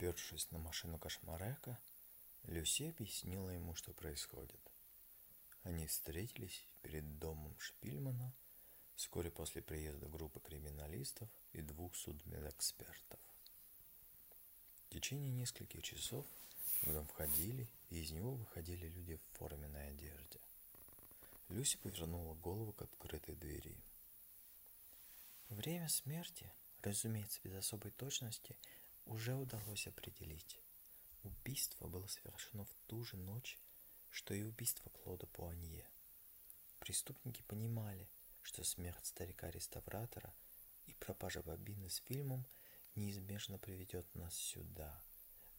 Опершись на машину Кошмарека, Люси объяснила ему, что происходит. Они встретились перед домом Шпильмана вскоре после приезда группы криминалистов и двух судмедэкспертов. В течение нескольких часов в дом входили и из него выходили люди в форменной одежде. Люси повернула голову к открытой двери. Время смерти, разумеется, без особой точности, уже удалось определить. Убийство было совершено в ту же ночь, что и убийство Клода Пуанье. Преступники понимали, что смерть старика-реставратора и пропажа бобины с фильмом неизбежно приведет нас сюда,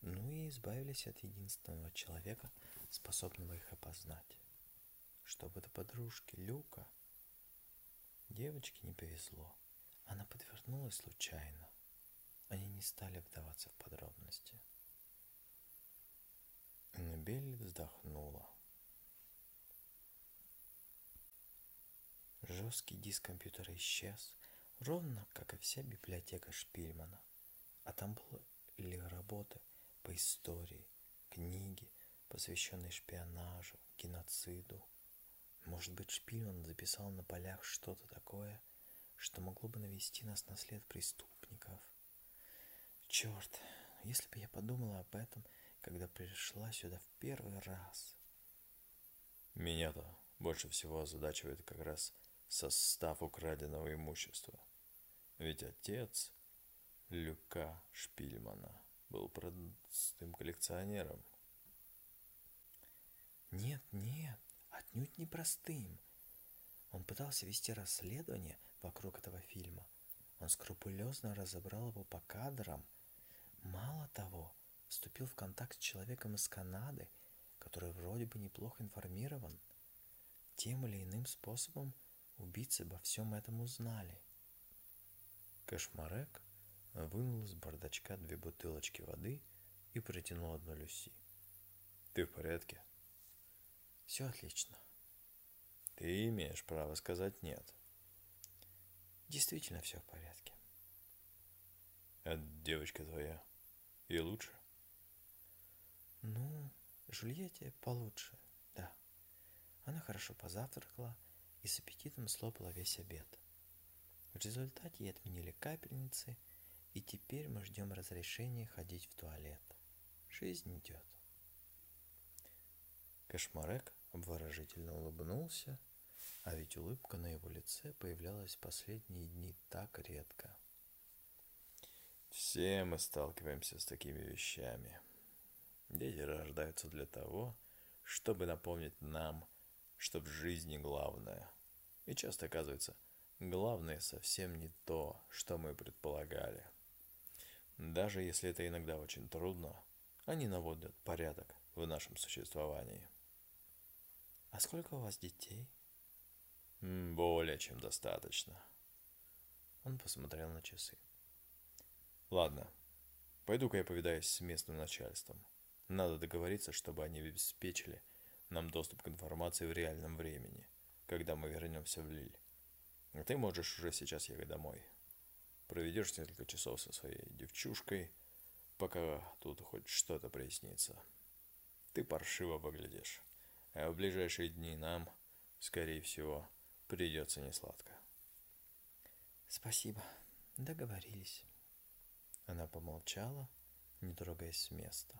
ну и избавились от единственного человека, способного их опознать. Чтобы до подружки Люка девочке не повезло. Она подвернулась случайно. Не стали вдаваться в подробности. Аннабель вздохнула. Жесткий диск компьютера исчез, ровно как и вся библиотека Шпильмана. А там были работы по истории, книги, посвященные шпионажу, геноциду. Может быть, Шпильман записал на полях что-то такое, что могло бы навести нас на след преступников. Черт, если бы я подумала об этом, когда пришла сюда в первый раз. Меня-то больше всего озадачивает как раз состав украденного имущества. Ведь отец Люка Шпильмана был простым коллекционером. Нет, нет, отнюдь не простым. Он пытался вести расследование вокруг этого фильма. Он скрупулезно разобрал его по кадрам. Вступил в контакт с человеком из Канады, который вроде бы неплохо информирован. Тем или иным способом убийцы обо всем этом узнали. Кошмарек вынул из бардачка две бутылочки воды и протянул одну Люси. «Ты в порядке?» «Все отлично». «Ты имеешь право сказать нет». Действительно все в порядке. А девочка твоя и лучше? Ну, Жульетте получше, да. Она хорошо позавтракала и с аппетитом слопала весь обед. В результате ей отменили капельницы, и теперь мы ждем разрешения ходить в туалет. Жизнь идет. Кошмарек обворожительно улыбнулся а ведь улыбка на его лице появлялась последние дни так редко. Все мы сталкиваемся с такими вещами. Дети рождаются для того, чтобы напомнить нам, что в жизни главное. И часто оказывается, главное совсем не то, что мы предполагали. Даже если это иногда очень трудно, они наводят порядок в нашем существовании. А сколько у вас детей? Более чем достаточно. Он посмотрел на часы. Ладно, пойду-ка я повидаюсь с местным начальством. Надо договориться, чтобы они обеспечили нам доступ к информации в реальном времени, когда мы вернемся в Лиль. А ты можешь уже сейчас ехать домой. Проведешь несколько часов со своей девчушкой, пока тут хоть что-то прояснится. Ты паршиво выглядишь, а в ближайшие дни нам, скорее всего, придется несладко. Спасибо, договорились. Она помолчала, не трогаясь с места.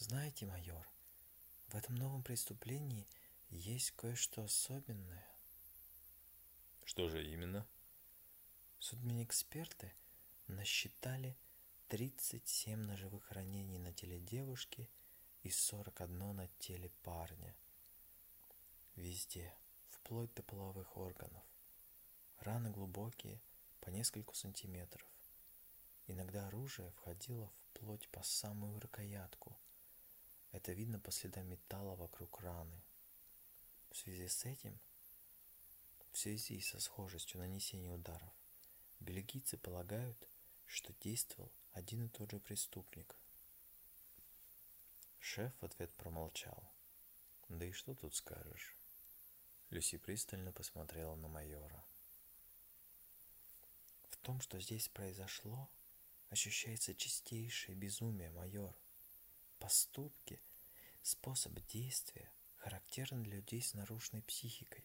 Знаете, майор, в этом новом преступлении есть кое-что особенное. Что же именно? Судмедэксперты насчитали 37 ножевых ранений на теле девушки и 41 на теле парня – Везде, вплоть до половых органов. Раны глубокие, по нескольку сантиметров. Иногда оружие входило вплоть по самую рукоятку. Это видно по следам металла вокруг раны. В связи с этим, в связи со схожестью нанесения ударов, бельгийцы полагают, что действовал один и тот же преступник. Шеф в ответ промолчал. Да и что тут скажешь? Люси пристально посмотрела на майора. В том, что здесь произошло, ощущается чистейшее безумие, майор. Поступки, способ действия характерны для людей с нарушенной психикой.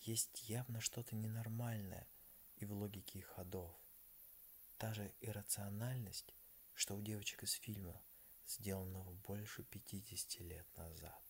Есть явно что-то ненормальное и в логике их ходов. Та же иррациональность, что у девочек из фильма, сделанного больше 50 лет назад.